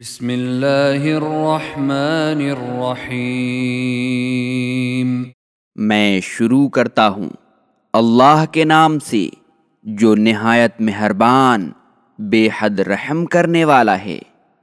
بسم اللہ الرحمن الرحیم۔ میں شروع کرتا ہوں۔ اللہ کے نام سے، جو نہایت مہربان، بے حد رحم کرنے والا ہے۔